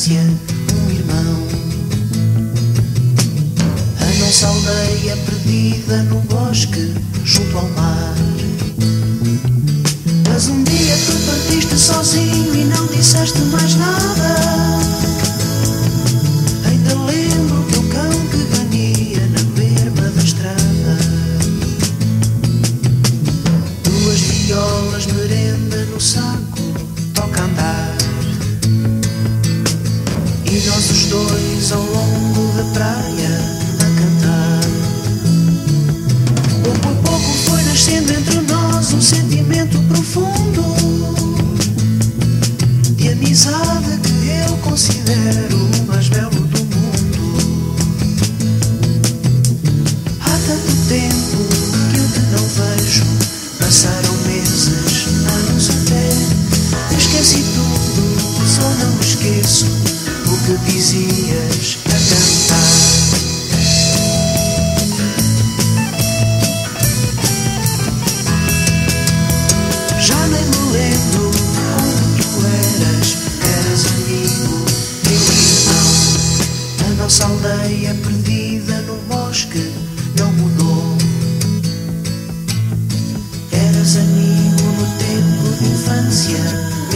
infância um irmão. A nossa aldeia perdida no bosque, junto ao mar. Mas um dia tu partiste sozinho e não disseste mais nada. Ainda lembro teu cão que ganhia na berma da estrada. Duas violas, merenda no saco, toca andar. nada que eu considero o mais belo do mundo. Há tanto tempo que eu te não vejo. Passaram meses, anos até. Esqueci tudo, só não esqueço o que dizias.